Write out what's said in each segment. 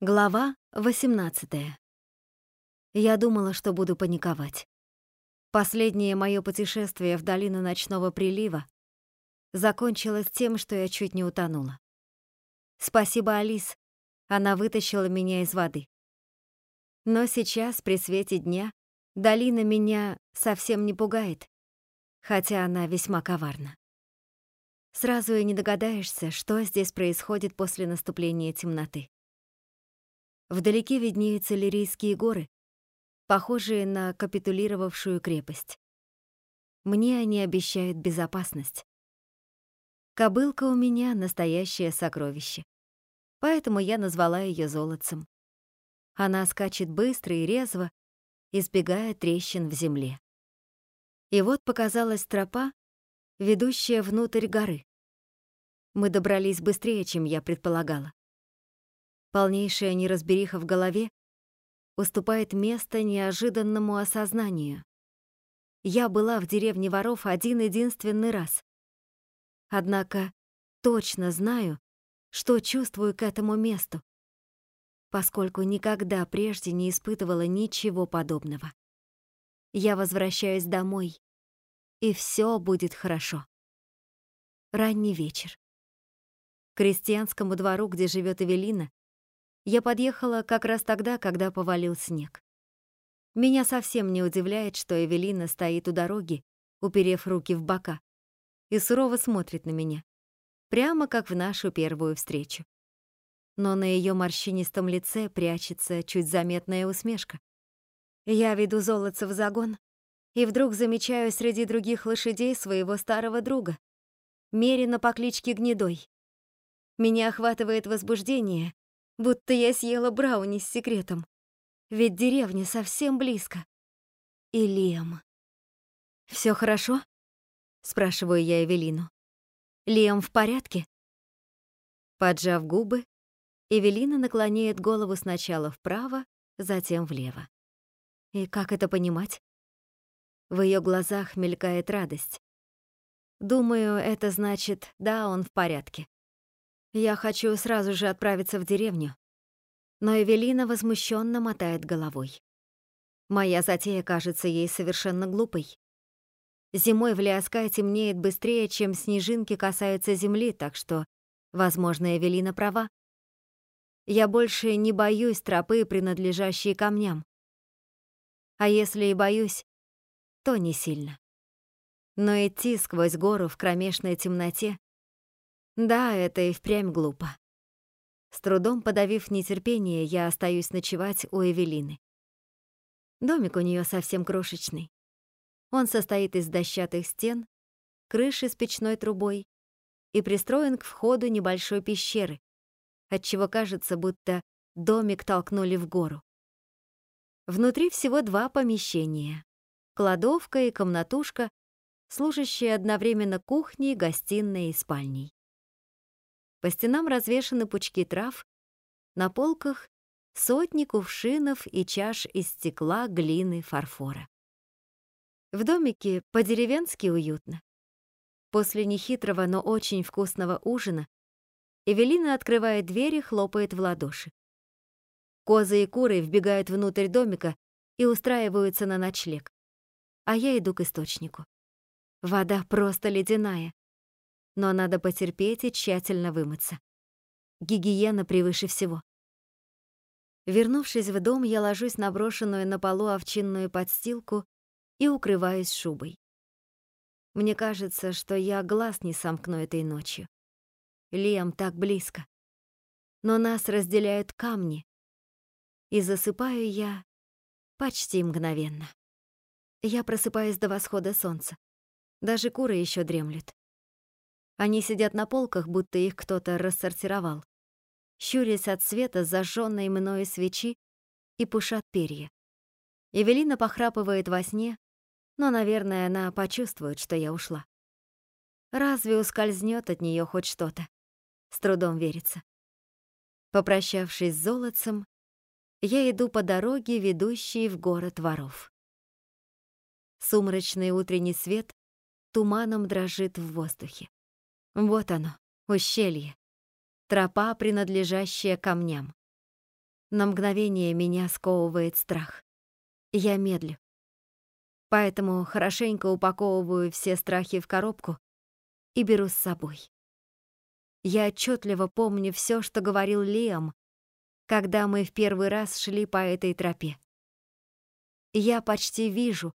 Глава 18. Я думала, что буду паниковать. Последнее мое путешествие в долину ночного прилива закончилось тем, что я чуть не утонула. Спасибо, Алис, она вытащила меня из воды. Но сейчас, при свете дня, долина меня совсем не пугает, хотя она весьма коварна. Сразу и не догадаешься, что здесь происходит после наступления темноты. Вдалеке виднеются Лирийские горы, похожие на капитулировавшую крепость. Мне они обещают безопасность. Кобылка у меня — настоящее сокровище. Поэтому я назвала ее золотцем. Она скачет быстро и резво, избегая трещин в земле. И вот показалась тропа, ведущая внутрь горы. Мы добрались быстрее, чем я предполагала. Полнейшая неразбериха в голове уступает место неожиданному осознанию. Я была в деревне воров один-единственный раз. Однако точно знаю, что чувствую к этому месту, поскольку никогда прежде не испытывала ничего подобного. Я возвращаюсь домой, и все будет хорошо. Ранний вечер. К крестьянскому двору, где живет Эвелина, я подъехала как раз тогда, когда повалил снег. Меня совсем не удивляет, что Эвелина стоит у дороги, уперев руки в бока, и сурово смотрит на меня, прямо как в нашу первую встречу. Но на ее морщинистом лице прячется чуть заметная усмешка. Я веду золотца в загон, и вдруг замечаю среди других лошадей своего старого друга, Мерина по кличке Гнедой. Меня охватывает возбуждение, будто я съела брауни с секретом. Ведь деревня совсем близко. И Лиам. Все хорошо?» — спрашиваю я Эвелину. «Лиам в порядке?» Поджав губы, Эвелина наклоняет голову сначала вправо, затем влево. И как это понимать? В ее глазах мелькает радость. Думаю, это значит, да, он в порядке. Я хочу сразу же отправиться в деревню. Но Эвелина возмущенно мотает головой. Моя затея кажется ей совершенно глупой. Зимой в Лиаскае темнеет быстрее, чем снежинки касаются земли, так что, возможно, Эвелина права. Я больше не боюсь тропы, принадлежащей камням. А если и боюсь, то не сильно. Но идти сквозь гору в кромешной темноте да, это и впрямь глупо. С трудом подавив нетерпение, я остаюсь ночевать у Эвелины. Домик у нее совсем крошечный. Он состоит из дощатых стен, крыши с печной трубой и пристроен к входу небольшой пещеры, отчего кажется, будто домик толкнули в гору. Внутри всего два помещения — кладовка и комнатушка, служащие одновременно кухней, гостиной и спальней. По стенам развешаны пучки трав, на полках сотни кувшинов и чаш из стекла, глины, фарфора. В домике по-деревенски уютно. После нехитрого, но очень вкусного ужина Эвелина открывает дверь и хлопает в ладоши. Козы и куры вбегают внутрь домика и устраиваются на ночлег. А я иду к источнику. Вода просто ледяная но надо потерпеть и тщательно вымыться. Гигиена превыше всего. Вернувшись в дом, я ложусь на брошенную на полу овчинную подстилку и укрываюсь шубой. Мне кажется, что я глаз не сомкну этой ночью. Лиам так близко. Но нас разделяют камни. И засыпаю я почти мгновенно. Я просыпаюсь до восхода солнца. Даже куры еще дремлют. Они сидят на полках, будто их кто-то рассортировал, щурясь от света зажженной мною свечи и пушат перья. Эвелина похрапывает во сне, но, наверное, она почувствует, что я ушла. Разве ускользнет от нее хоть что-то? С трудом верится. Попрощавшись с золотцем, я иду по дороге, ведущей в город воров. Сумрачный утренний свет туманом дрожит в воздухе. Вот оно, ущелье. Тропа, принадлежащая камням. На мгновение меня сковывает страх. Я медлю. Поэтому хорошенько упаковываю все страхи в коробку и беру с собой. Я отчетливо помню все, что говорил Лиам, когда мы в первый раз шли по этой тропе. Я почти вижу,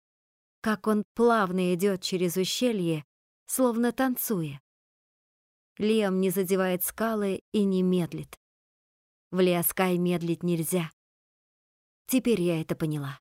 как он плавно идет через ущелье, словно танцуя. Лиам не задевает скалы и не медлит. В Лиаскай медлить нельзя. Теперь я это поняла.